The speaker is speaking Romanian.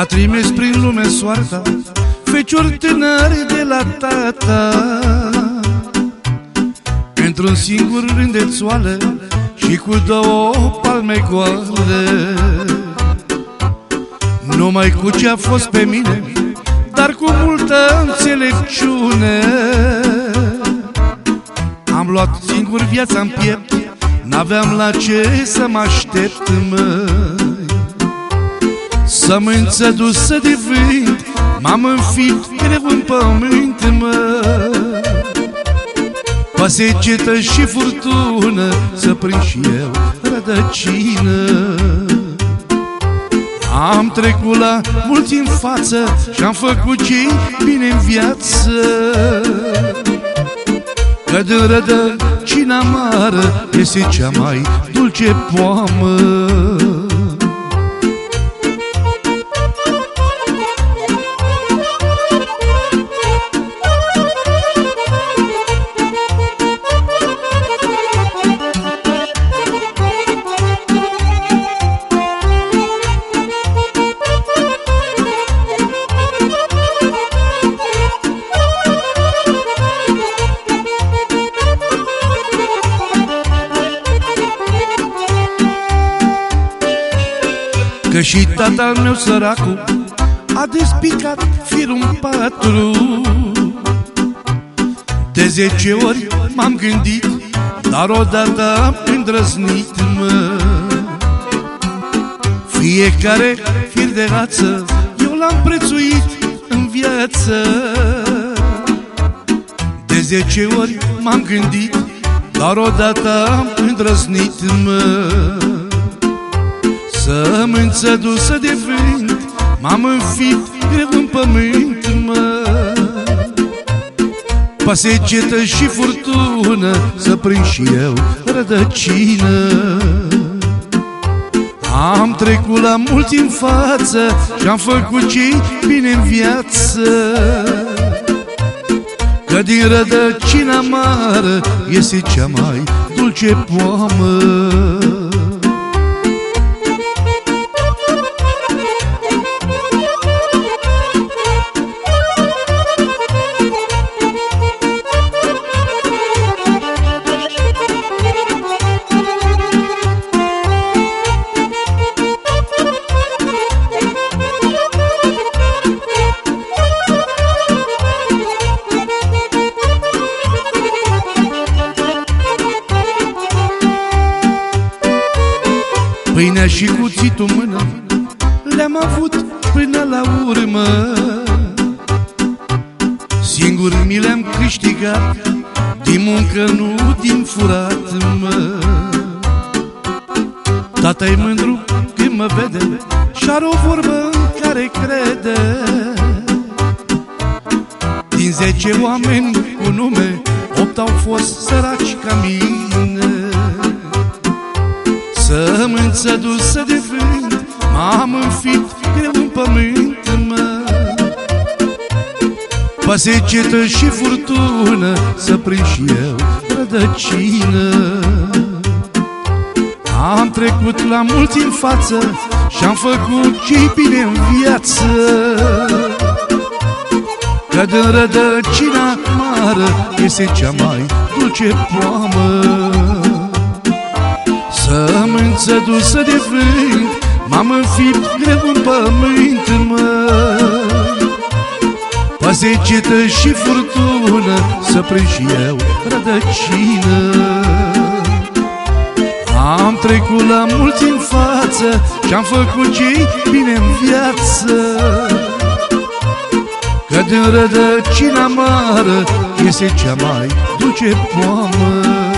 M-a trimis prin lume soarta Feciori tânări de la tata. Într-un singur rând de țoale Și cu două palme goale. Numai cu ce a fost pe mine Dar cu multă înțelepciune. Am luat singur viața în piept N-aveam la ce să mă aștept, măi Sămânță dusă de vânt M-am înfipt greu în pământ, mă. Pasecetă și furtună Să prind și eu rădăcină. Am trecut la mulți în față Și-am făcut ce bine în viață. Că din rădăcina amară Este cea mai dulce poamă Că și tatăl meu săracul A despicat firul patru. De zece ori m-am gândit Dar odată am îndrăznit, mă. Fiecare fir de rață Eu l-am prețuit în viață. De zece ori m-am gândit Dar odată am îndrăznit, mă Sămânță dusă de vânt M-am înfipt greu în pământ, mă. Pasecetă și furtună Să prind și eu rădăcină. Am trecut la mulți în față Și-am făcut ce bine în viață. Că din rădăcina amară Este cea mai dulce poamă Pâinea și cuțitul mână Le-am avut până la urmă. Singur mi le-am câștigat Din muncă, nu din furat, mă. Tata-i mândru când mă vede Și-are o vorbă în care crede. Din zece oameni cu nume Opt au fost săraci ca mine Sămânță dusă de vânt M-am înfipt greu în pământ, mă. Pasecetă și furtună Să prind și eu rădăcină. Am trecut la mulți în față Și-am făcut ce bine în viață. Că din rădăcina mară Este cea mai dulce poamă Sămânță dusă de vânt M-am înfipt greu în pământ, mă Pasecetă și furtună Să prind și eu rădăcină. Am trecut la mulți în față Și-am făcut ce bine în viață. Că din rădăcina amară Este cea mai dulce poamă